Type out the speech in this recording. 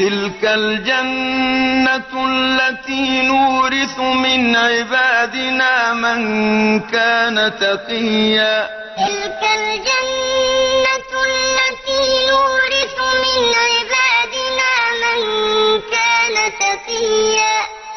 تلك الجنة التي نورث من عبادنا من كان تقيا. تلك الجنة